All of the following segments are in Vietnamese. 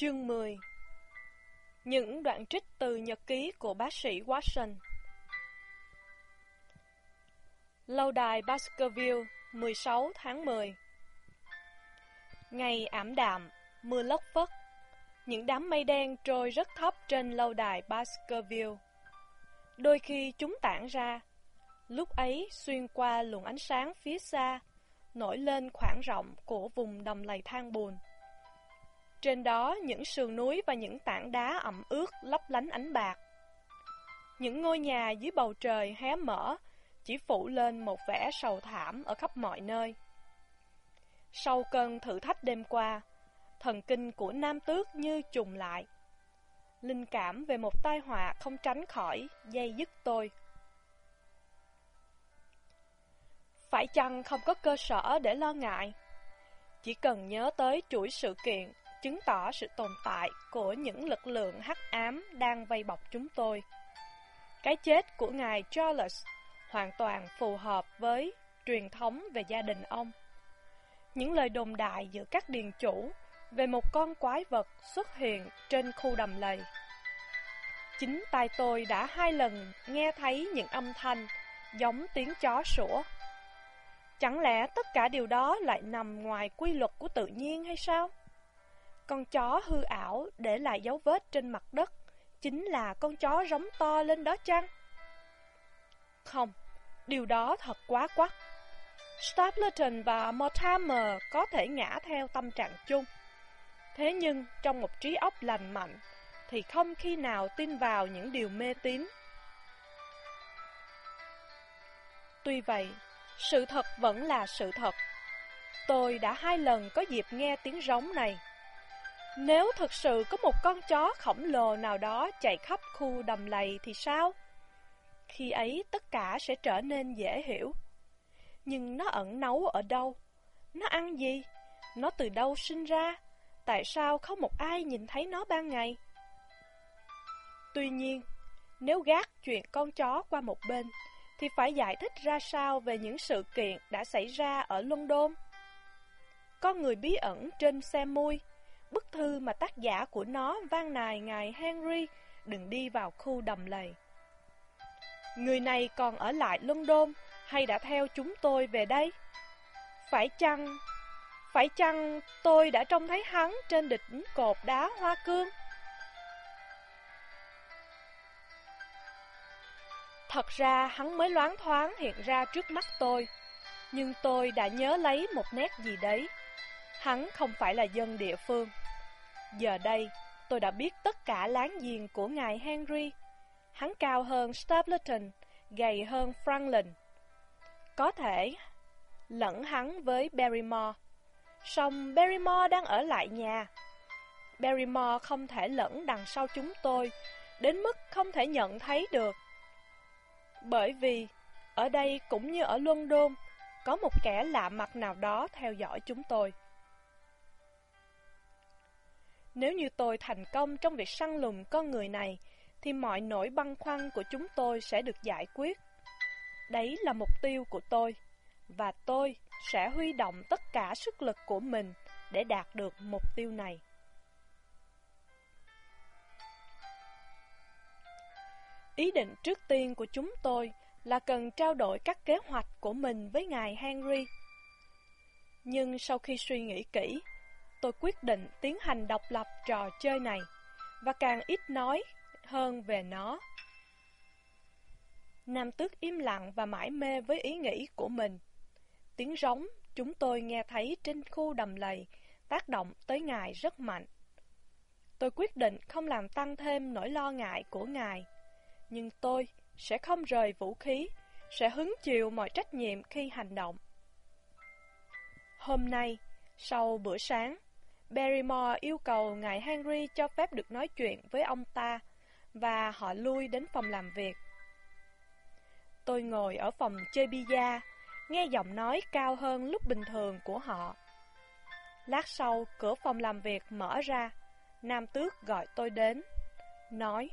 Chương 10 Những đoạn trích từ nhật ký của bác sĩ Watson. Lâu đài Baskerville, 16 tháng 10 Ngày ảm đạm, mưa lất phất. Những đám mây đen trôi rất thấp trên lâu đài Baskerville. Đôi khi chúng tản ra. Lúc ấy xuyên qua luồng ánh sáng phía xa Nổi lên khoảng rộng của vùng đầm lầy than bùn trên đó những sườn núi và những tảng đá ẩm ướt lấp lánh ánh bạc. Những ngôi nhà dưới bầu trời hé mở chỉ phủ lên một vẻ sầu thảm ở khắp mọi nơi. Sau cơn thử thách đêm qua, thần kinh của Nam Tước như trùng lại. Linh cảm về một tai họa không tránh khỏi dây dứt tôi. Phải chăng không có cơ sở để lo ngại? Chỉ cần nhớ tới chuỗi sự kiện chứng tỏ sự tồn tại của những lực lượng hắc ám đang vây bọc chúng tôi. Cái chết của ngài Charles hoàn toàn phù hợp với truyền thống về gia đình ông. Những lời đồn đại giữa các điền chủ về một con quái vật xuất hiện trên khu đầm lầy. Chính tay tôi đã hai lần nghe thấy những âm thanh giống tiếng chó sủa. Chẳng lẽ tất cả điều đó lại nằm ngoài quy luật của tự nhiên hay sao? Con chó hư ảo để lại dấu vết trên mặt đất. Chính là con chó rống to lên đó chăng? Không, điều đó thật quá quắc. Stapleton và Mortimer có thể ngã theo tâm trạng chung. Thế nhưng trong một trí óc lành mạnh Thì không khi nào tin vào những điều mê tín. Tuy vậy, sự thật vẫn là sự thật. Tôi đã hai lần có dịp nghe tiếng rống này nếu thực sự có một con chó khổng lồ nào đó chạy khắp khu đầm lầy thì sao? Khi ấy tất cả sẽ trở nên dễ hiểu. Nhưng nó ẩn nấu ở đâu? Nó ăn gì? Nó từ đâu sinh ra? Tại sao không một ai nhìn thấy nó ban ngày? Tuy nhiên, nếu gác chuyện con chó qua một bên, thì phải giải thích ra sao về những sự kiện đã xảy ra ở London? Con người bí ẩn trên xe mui bức thư mà tác giả của nó van nài ngài Henry đừng đi vào khu đầm lầy. Người này còn ở lại London hay đã theo chúng tôi về đây? Phải chăng, phải chăng tôi đã trông thấy hắn trên đỉnh cột đá hoa cương? Thật ra hắn mới loáng thoáng hiện ra trước mắt tôi, nhưng tôi đã nhớ lấy một nét gì đấy. Hắn không phải là dân địa phương. Giờ đây, tôi đã biết tất cả láng giềng của ngài Henry. Hắn cao hơn Stapleton, gầy hơn Franklin. Có thể lẫn hắn với Barrymore. Song Barrymore đang ở lại nhà. Barrymore không thể lẫn đằng sau chúng tôi, đến mức không thể nhận thấy được. Bởi vì, ở đây cũng như ở London, có một kẻ lạ mặt nào đó theo dõi chúng tôi. Nếu như tôi thành công trong việc săn lùng con người này, thì mọi nỗi băn khoăn của chúng tôi sẽ được giải quyết. Đấy là mục tiêu của tôi, và tôi sẽ huy động tất cả sức lực của mình để đạt được mục tiêu này. Ý định trước tiên của chúng tôi là cần trao đổi các kế hoạch của mình với ngài Henry. Nhưng sau khi suy nghĩ kỹ, tôi quyết định tiến hành độc lập trò chơi này và càng ít nói hơn về nó. Nam tước im lặng và mãi mê với ý nghĩ của mình. Tiếng rống chúng tôi nghe thấy trên khu đầm lầy tác động tới ngài rất mạnh. Tôi quyết định không làm tăng thêm nỗi lo ngại của ngài, nhưng tôi sẽ không rời vũ khí, sẽ hứng chịu mọi trách nhiệm khi hành động. Hôm nay, sau bữa sáng, Barrymore yêu cầu ngài Henry cho phép được nói chuyện với ông ta và họ lui đến phòng làm việc. Tôi ngồi ở phòng chơi bia, nghe giọng nói cao hơn lúc bình thường của họ. Lát sau, cửa phòng làm việc mở ra, Nam Tước gọi tôi đến, nói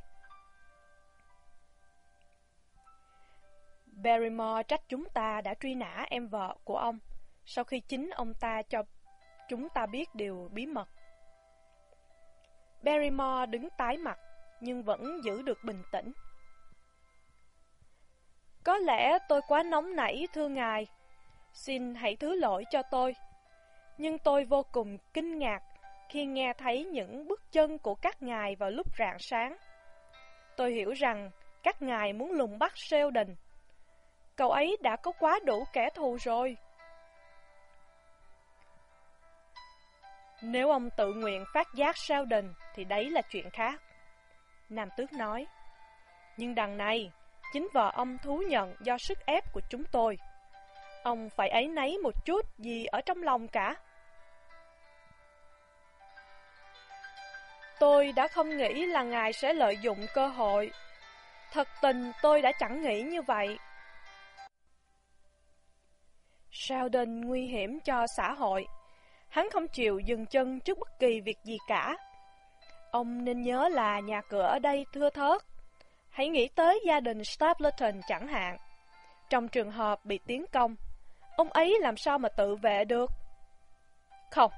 Barrymore trách chúng ta đã truy nã em vợ của ông, sau khi chính ông ta cho chúng ta biết điều bí mật. Barrymore đứng tái mặt, nhưng vẫn giữ được bình tĩnh. Có lẽ tôi quá nóng nảy thưa ngài. Xin hãy thứ lỗi cho tôi. Nhưng tôi vô cùng kinh ngạc khi nghe thấy những bước chân của các ngài vào lúc rạng sáng. Tôi hiểu rằng các ngài muốn lùng bắt Sheldon. Cậu ấy đã có quá đủ kẻ thù rồi. Nếu ông tự nguyện phát giác Sheldon thì đấy là chuyện khác. Nam Tước nói. Nhưng đằng này, chính vợ ông thú nhận do sức ép của chúng tôi. Ông phải ấy nấy một chút gì ở trong lòng cả. Tôi đã không nghĩ là ngài sẽ lợi dụng cơ hội. Thật tình tôi đã chẳng nghĩ như vậy. Sheldon nguy hiểm cho xã hội. Hắn không chịu dừng chân trước bất kỳ việc gì cả. Ông nên nhớ là nhà cửa ở đây thưa thớt. Hãy nghĩ tới gia đình Stapleton chẳng hạn. Trong trường hợp bị tiến công, ông ấy làm sao mà tự vệ được? Không,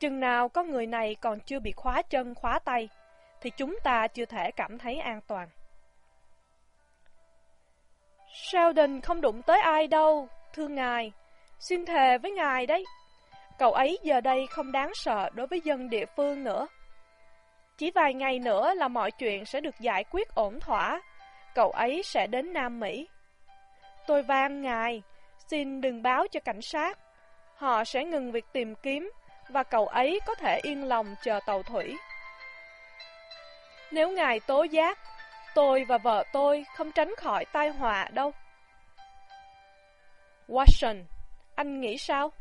chừng nào có người này còn chưa bị khóa chân khóa tay, thì chúng ta chưa thể cảm thấy an toàn. Sheldon không đụng tới ai đâu, thưa ngài. Xin thề với ngài đấy. Cậu ấy giờ đây không đáng sợ đối với dân địa phương nữa. Chỉ vài ngày nữa là mọi chuyện sẽ được giải quyết ổn thỏa. Cậu ấy sẽ đến Nam Mỹ. Tôi van ngài, xin đừng báo cho cảnh sát. Họ sẽ ngừng việc tìm kiếm và cậu ấy có thể yên lòng chờ tàu thủy. Nếu ngài tố giác, tôi và vợ tôi không tránh khỏi tai họa đâu. Watson, anh nghĩ sao?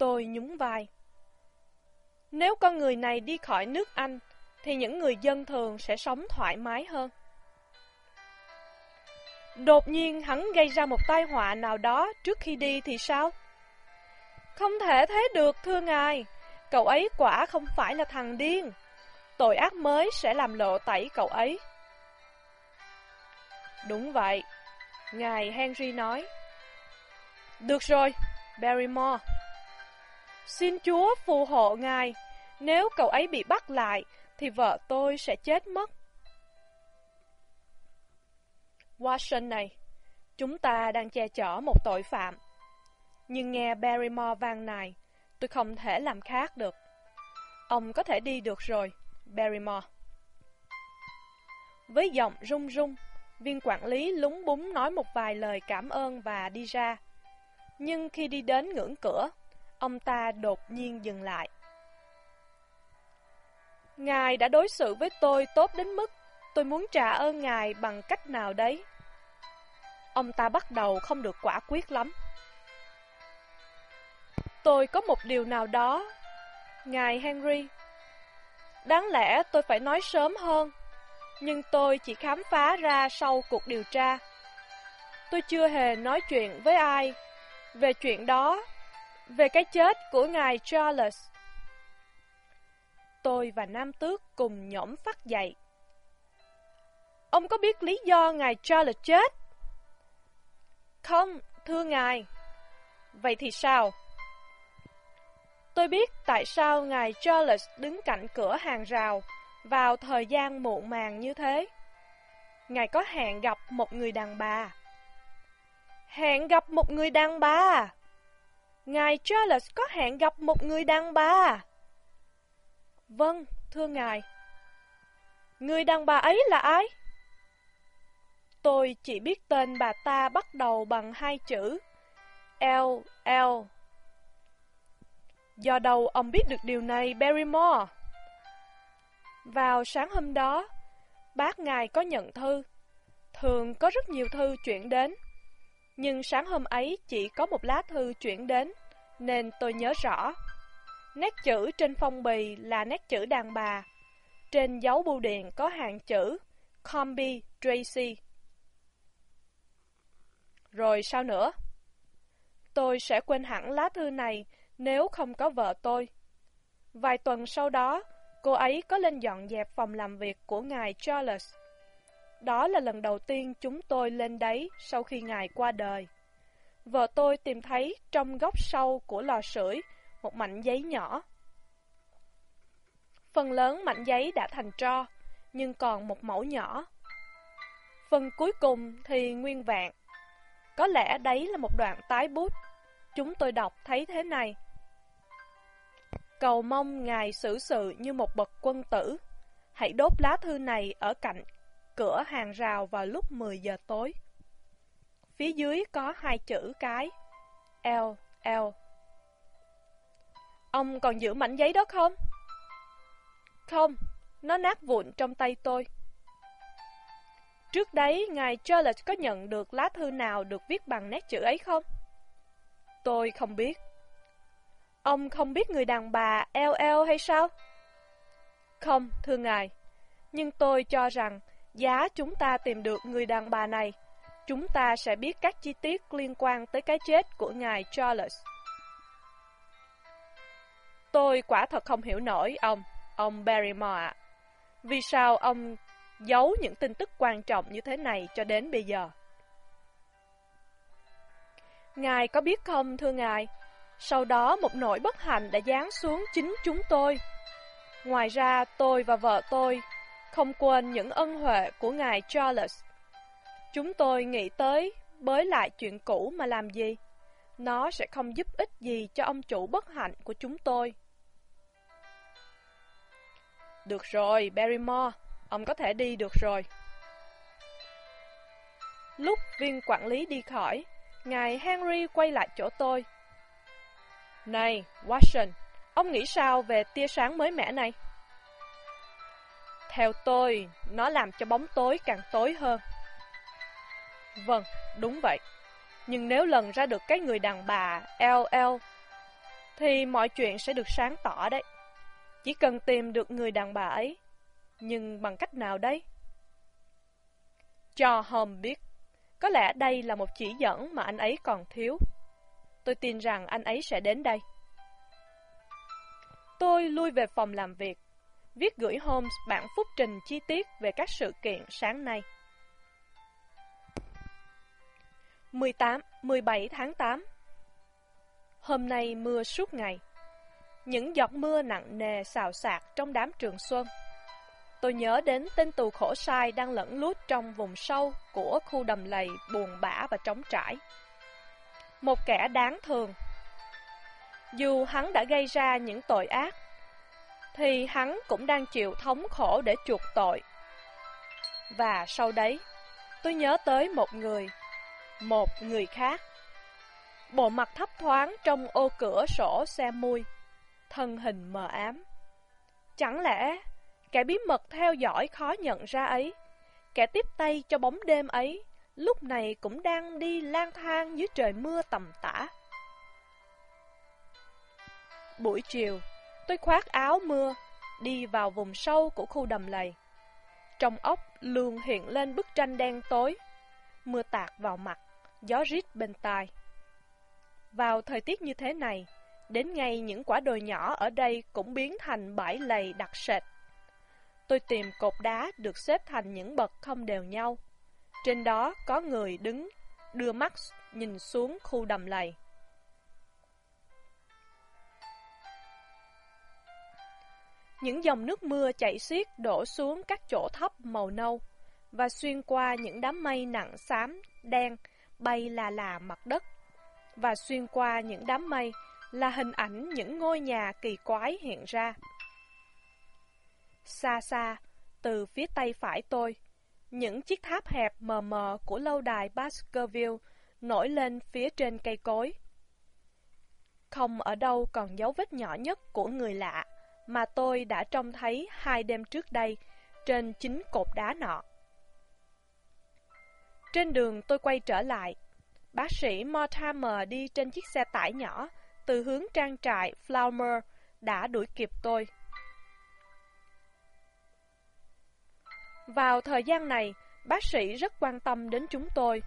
Tôi nhún vai. Nếu con người này đi khỏi nước Anh, thì những người dân thường sẽ sống thoải mái hơn. Đột nhiên hắn gây ra một tai họa nào đó trước khi đi thì sao? Không thể thế được thưa ngài, cậu ấy quả không phải là thằng điên. Tội ác mới sẽ làm lộ tẩy cậu ấy. Đúng vậy, ngài Henry nói. Được rồi, Barrymore. Xin Chúa phù hộ ngài, nếu cậu ấy bị bắt lại, thì vợ tôi sẽ chết mất. Watson này, chúng ta đang che chở một tội phạm. Nhưng nghe Barrymore vang này, tôi không thể làm khác được. Ông có thể đi được rồi, Barrymore. Với giọng run run, viên quản lý lúng búng nói một vài lời cảm ơn và đi ra. Nhưng khi đi đến ngưỡng cửa, ông ta đột nhiên dừng lại. Ngài đã đối xử với tôi tốt đến mức tôi muốn trả ơn Ngài bằng cách nào đấy. Ông ta bắt đầu không được quả quyết lắm. Tôi có một điều nào đó, Ngài Henry. Đáng lẽ tôi phải nói sớm hơn, nhưng tôi chỉ khám phá ra sau cuộc điều tra. Tôi chưa hề nói chuyện với ai về chuyện đó, về cái chết của ngài Charles. Tôi và Nam Tước cùng nhổm phát dậy. Ông có biết lý do ngài Charles chết? Không, thưa ngài. Vậy thì sao? Tôi biết tại sao ngài Charles đứng cạnh cửa hàng rào vào thời gian muộn màng như thế. Ngài có hẹn gặp một người đàn bà. Hẹn gặp một người đàn bà. Ngài Charles có hẹn gặp một người đàn bà. Vâng, thưa ngài. Người đàn bà ấy là ai? Tôi chỉ biết tên bà ta bắt đầu bằng hai chữ L, L. Do đâu ông biết được điều này, Barrymore? Vào sáng hôm đó, bác ngài có nhận thư. Thường có rất nhiều thư chuyển đến. Nhưng sáng hôm ấy chỉ có một lá thư chuyển đến, nên tôi nhớ rõ. Nét chữ trên phong bì là nét chữ đàn bà. Trên dấu bưu điện có hàng chữ Combi Tracy. Rồi sao nữa? Tôi sẽ quên hẳn lá thư này nếu không có vợ tôi. Vài tuần sau đó, cô ấy có lên dọn dẹp phòng làm việc của ngài Charles. Đó là lần đầu tiên chúng tôi lên đấy sau khi ngài qua đời. Vợ tôi tìm thấy trong góc sâu của lò sưởi một mảnh giấy nhỏ. Phần lớn mảnh giấy đã thành tro, nhưng còn một mẫu nhỏ. Phần cuối cùng thì nguyên vẹn. Có lẽ đấy là một đoạn tái bút. Chúng tôi đọc thấy thế này. Cầu mong Ngài xử sự như một bậc quân tử. Hãy đốt lá thư này ở cạnh cửa hàng rào vào lúc 10 giờ tối. Phía dưới có hai chữ cái L, L. Ông còn giữ mảnh giấy đó không? Không, nó nát vụn trong tay tôi. Trước đấy, ngài Charlotte có nhận được lá thư nào được viết bằng nét chữ ấy không? Tôi không biết. Ông không biết người đàn bà LL hay sao? Không, thưa ngài. Nhưng tôi cho rằng, giá chúng ta tìm được người đàn bà này, chúng ta sẽ biết các chi tiết liên quan tới cái chết của ngài Charles. Tôi quả thật không hiểu nổi ông, ông Barrymore ạ. Vì sao ông giấu những tin tức quan trọng như thế này cho đến bây giờ? Ngài có biết không, thưa ngài, sau đó một nỗi bất hạnh đã giáng xuống chính chúng tôi. Ngoài ra, tôi và vợ tôi không quên những ân huệ của ngài Charles. Chúng tôi nghĩ tới bới lại chuyện cũ mà làm gì? Nó sẽ không giúp ích gì cho ông chủ bất hạnh của chúng tôi. Được rồi, Barrymore, ông có thể đi được rồi. Lúc viên quản lý đi khỏi, ngài Henry quay lại chỗ tôi. Này, Watson, ông nghĩ sao về tia sáng mới mẻ này? Theo tôi, nó làm cho bóng tối càng tối hơn. Vâng, đúng vậy. Nhưng nếu lần ra được cái người đàn bà LL, thì mọi chuyện sẽ được sáng tỏ đấy. Chỉ cần tìm được người đàn bà ấy. Nhưng bằng cách nào đấy? Cho Holmes biết. Có lẽ đây là một chỉ dẫn mà anh ấy còn thiếu. Tôi tin rằng anh ấy sẽ đến đây. Tôi lui về phòng làm việc, viết gửi Holmes bản phúc trình chi tiết về các sự kiện sáng nay. 18, 17 tháng 8 Hôm nay mưa suốt ngày. Những giọt mưa nặng nề xào xạc trong đám trường xuân. Tôi nhớ đến tên tù khổ sai đang lẫn lút trong vùng sâu của khu đầm lầy buồn bã và trống trải. Một kẻ đáng thường. Dù hắn đã gây ra những tội ác, thì hắn cũng đang chịu thống khổ để chuộc tội. Và sau đấy, tôi nhớ tới một người, một người khác. Bộ mặt thấp thoáng trong ô cửa sổ xe mui thân hình mờ ám. Chẳng lẽ kẻ bí mật theo dõi khó nhận ra ấy, kẻ tiếp tay cho bóng đêm ấy, lúc này cũng đang đi lang thang dưới trời mưa tầm tã. Buổi chiều, tôi khoác áo mưa, đi vào vùng sâu của khu đầm lầy. Trong ốc lường hiện lên bức tranh đen tối, mưa tạt vào mặt, gió rít bên tai. Vào thời tiết như thế này, Đến ngay những quả đồi nhỏ ở đây cũng biến thành bãi lầy đặc sệt. Tôi tìm cột đá được xếp thành những bậc không đều nhau. Trên đó có người đứng, đưa mắt nhìn xuống khu đầm lầy. Những dòng nước mưa chảy xiết đổ xuống các chỗ thấp màu nâu và xuyên qua những đám mây nặng xám, đen bay là là mặt đất và xuyên qua những đám mây là hình ảnh những ngôi nhà kỳ quái hiện ra. Xa xa, từ phía tay phải tôi, những chiếc tháp hẹp mờ mờ của lâu đài Baskerville nổi lên phía trên cây cối. Không ở đâu còn dấu vết nhỏ nhất của người lạ mà tôi đã trông thấy hai đêm trước đây trên chính cột đá nọ. Trên đường tôi quay trở lại, bác sĩ Mortimer đi trên chiếc xe tải nhỏ từ hướng trang trại Flower đã đuổi kịp tôi. Vào thời gian này, bác sĩ rất quan tâm đến chúng tôi.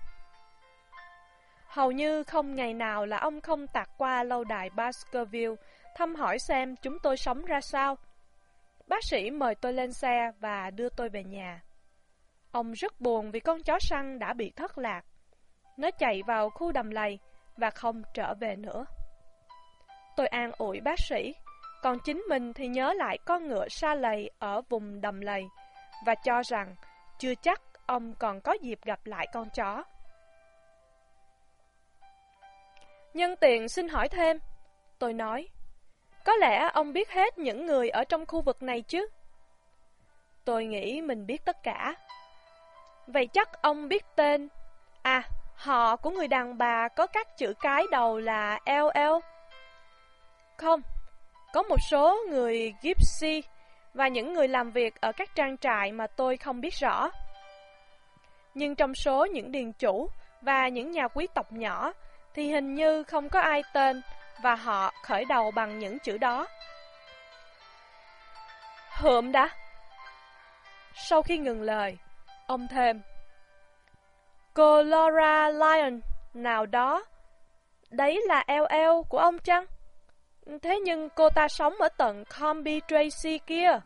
Hầu như không ngày nào là ông không tạt qua lâu đài Baskerville thăm hỏi xem chúng tôi sống ra sao. Bác sĩ mời tôi lên xe và đưa tôi về nhà. Ông rất buồn vì con chó săn đã bị thất lạc. Nó chạy vào khu đầm lầy và không trở về nữa. Tôi an ủi bác sĩ, còn chính mình thì nhớ lại con ngựa xa lầy ở vùng đầm lầy và cho rằng chưa chắc ông còn có dịp gặp lại con chó. Nhân tiện xin hỏi thêm, tôi nói, có lẽ ông biết hết những người ở trong khu vực này chứ? Tôi nghĩ mình biết tất cả. Vậy chắc ông biết tên... À, họ của người đàn bà có các chữ cái đầu là LL. Không, có một số người Gypsy và những người làm việc ở các trang trại mà tôi không biết rõ. Nhưng trong số những điền chủ và những nhà quý tộc nhỏ thì hình như không có ai tên và họ khởi đầu bằng những chữ đó. Hượm đã. Sau khi ngừng lời, ông thêm. Cô Laura Lyon nào đó, đấy là LL của ông chăng? Thế nhưng cô ta sống ở tận Combi Tracy kia.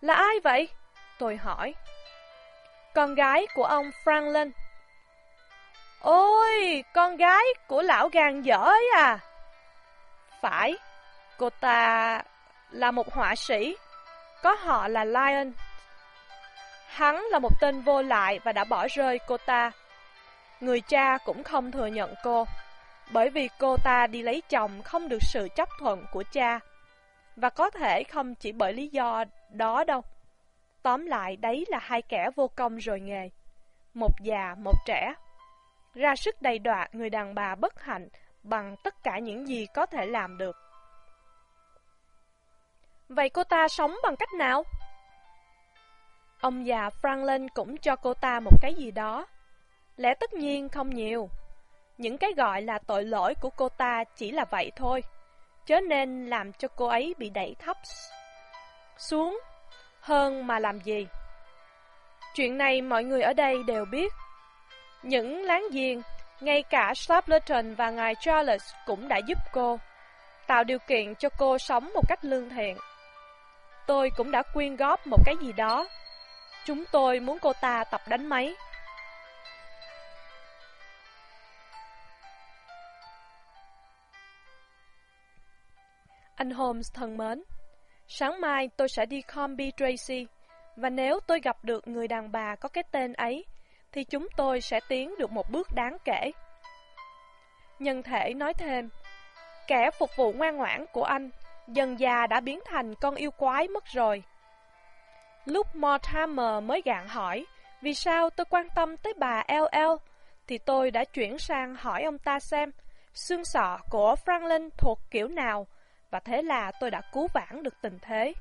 Là ai vậy? Tôi hỏi. Con gái của ông Franklin. Ôi, con gái của lão gàn dở ấy à? Phải, cô ta là một họa sĩ, có họ là Lion. Hắn là một tên vô lại và đã bỏ rơi cô ta. Người cha cũng không thừa nhận cô, bởi vì cô ta đi lấy chồng không được sự chấp thuận của cha. Và có thể không chỉ bởi lý do đó đâu. Tóm lại, đấy là hai kẻ vô công rồi nghề. Một già, một trẻ. Ra sức đầy đọa người đàn bà bất hạnh bằng tất cả những gì có thể làm được. Vậy cô ta sống bằng cách nào? Ông già Franklin cũng cho cô ta một cái gì đó. Lẽ tất nhiên không nhiều. Những cái gọi là tội lỗi của cô ta chỉ là vậy thôi. Chớ nên làm cho cô ấy bị đẩy thấp xuống hơn mà làm gì. Chuyện này mọi người ở đây đều biết. Những láng giềng, ngay cả Stapleton và ngài Charles cũng đã giúp cô, tạo điều kiện cho cô sống một cách lương thiện. Tôi cũng đã quyên góp một cái gì đó. Chúng tôi muốn cô ta tập đánh máy. Anh Holmes thân mến, sáng mai tôi sẽ đi Combi Tracy, và nếu tôi gặp được người đàn bà có cái tên ấy, thì chúng tôi sẽ tiến được một bước đáng kể. Nhân thể nói thêm, kẻ phục vụ ngoan ngoãn của anh dần già đã biến thành con yêu quái mất rồi. Lúc Mortimer mới gạn hỏi vì sao tôi quan tâm tới bà LL, thì tôi đã chuyển sang hỏi ông ta xem xương sọ của Franklin thuộc kiểu nào, và thế là tôi đã cứu vãn được tình thế.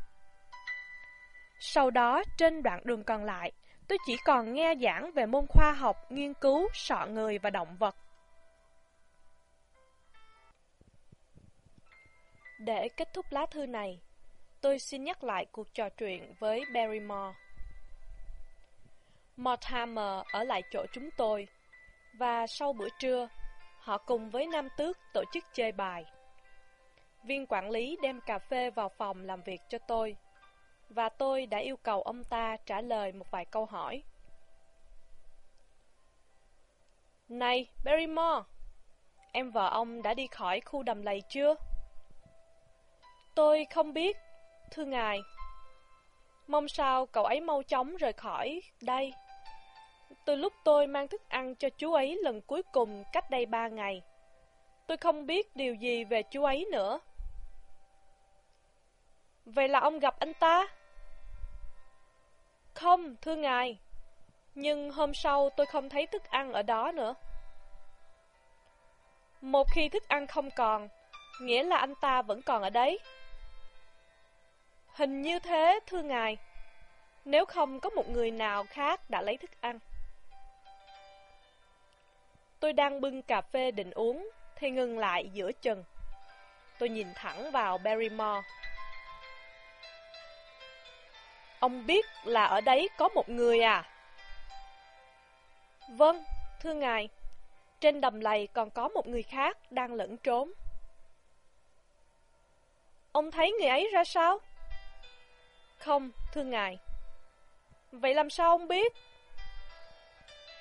Sau đó, trên đoạn đường còn lại, tôi chỉ còn nghe giảng về môn khoa học, nghiên cứu, sọ người và động vật. Để kết thúc lá thư này, tôi xin nhắc lại cuộc trò chuyện với Barrymore. Mortimer ở lại chỗ chúng tôi, và sau bữa trưa, họ cùng với Nam Tước tổ chức chơi bài. Viên quản lý đem cà phê vào phòng làm việc cho tôi, và tôi đã yêu cầu ông ta trả lời một vài câu hỏi. Này, Barrymore, em vợ ông đã đi khỏi khu đầm lầy chưa? Tôi không biết, thưa ngài. Mong sao cậu ấy mau chóng rời khỏi đây. Từ lúc tôi mang thức ăn cho chú ấy lần cuối cùng cách đây ba ngày, tôi không biết điều gì về chú ấy nữa. Vậy là ông gặp anh ta? Không, thưa ngài. Nhưng hôm sau tôi không thấy thức ăn ở đó nữa. Một khi thức ăn không còn, nghĩa là anh ta vẫn còn ở đấy. Hình như thế, thưa ngài. Nếu không có một người nào khác đã lấy thức ăn. Tôi đang bưng cà phê định uống, thì ngừng lại giữa chừng. Tôi nhìn thẳng vào Barrymore. Ông biết là ở đấy có một người à? Vâng, thưa ngài. Trên đầm lầy còn có một người khác đang lẫn trốn. Ông thấy người ấy ra sao? Không, thưa ngài. Vậy làm sao ông biết?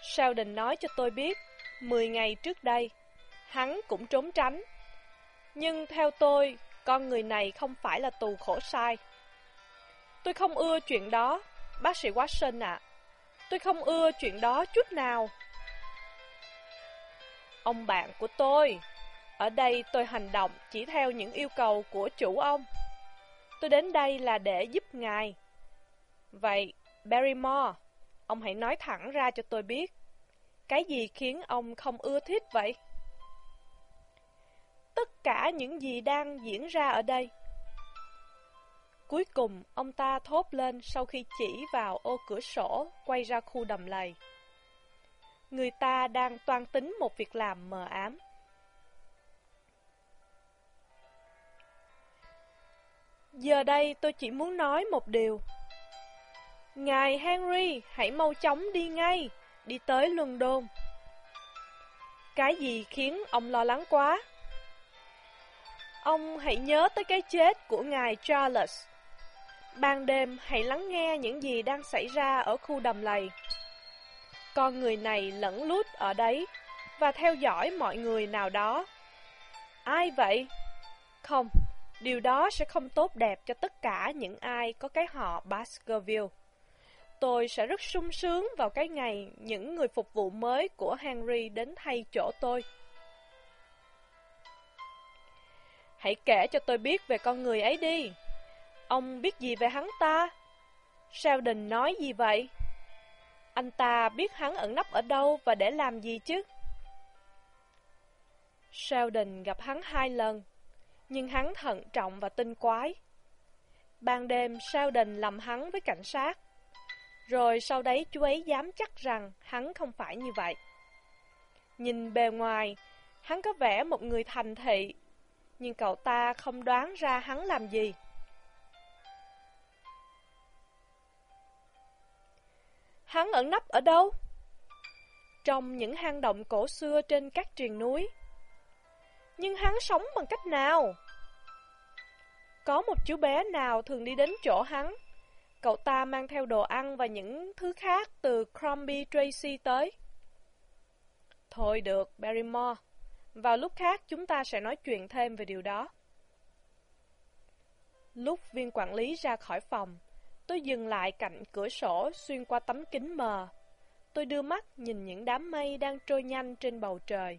Sheldon nói cho tôi biết, 10 ngày trước đây, hắn cũng trốn tránh. Nhưng theo tôi, con người này không phải là tù khổ sai. Tôi không ưa chuyện đó, bác sĩ Watson ạ. Tôi không ưa chuyện đó chút nào. Ông bạn của tôi, ở đây tôi hành động chỉ theo những yêu cầu của chủ ông. Tôi đến đây là để giúp ngài. Vậy, Barrymore, ông hãy nói thẳng ra cho tôi biết. Cái gì khiến ông không ưa thích vậy? Tất cả những gì đang diễn ra ở đây. Cuối cùng, ông ta thốt lên sau khi chỉ vào ô cửa sổ, quay ra khu đầm lầy. Người ta đang toan tính một việc làm mờ ám. Giờ đây tôi chỉ muốn nói một điều. Ngài Henry, hãy mau chóng đi ngay, đi tới London. Cái gì khiến ông lo lắng quá? Ông hãy nhớ tới cái chết của ngài Charles. Ban đêm hãy lắng nghe những gì đang xảy ra ở khu đầm lầy. Con người này lẫn lút ở đấy và theo dõi mọi người nào đó. Ai vậy? Không, điều đó sẽ không tốt đẹp cho tất cả những ai có cái họ Baskerville. Tôi sẽ rất sung sướng vào cái ngày những người phục vụ mới của Henry đến thay chỗ tôi. Hãy kể cho tôi biết về con người ấy đi. Ông biết gì về hắn ta? Sheldon nói gì vậy? Anh ta biết hắn ẩn nấp ở đâu và để làm gì chứ? Sheldon gặp hắn hai lần, nhưng hắn thận trọng và tinh quái. Ban đêm, Sheldon lầm hắn với cảnh sát. Rồi sau đấy chú ấy dám chắc rằng hắn không phải như vậy. Nhìn bề ngoài, hắn có vẻ một người thành thị, nhưng cậu ta không đoán ra hắn làm gì. Hắn ẩn nấp ở đâu? Trong những hang động cổ xưa trên các triền núi. Nhưng hắn sống bằng cách nào? Có một chú bé nào thường đi đến chỗ hắn? Cậu ta mang theo đồ ăn và những thứ khác từ Crombie Tracy tới. Thôi được, Barrymore. Vào lúc khác chúng ta sẽ nói chuyện thêm về điều đó. Lúc viên quản lý ra khỏi phòng, Tôi dừng lại cạnh cửa sổ xuyên qua tấm kính mờ. Tôi đưa mắt nhìn những đám mây đang trôi nhanh trên bầu trời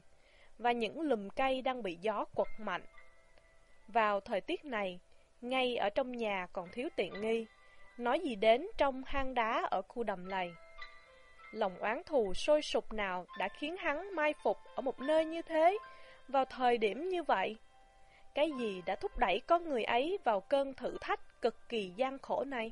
và những lùm cây đang bị gió quật mạnh. Vào thời tiết này, ngay ở trong nhà còn thiếu tiện nghi, nói gì đến trong hang đá ở khu đầm lầy. Lòng oán thù sôi sục nào đã khiến hắn mai phục ở một nơi như thế, vào thời điểm như vậy? Cái gì đã thúc đẩy con người ấy vào cơn thử thách cực kỳ gian khổ này?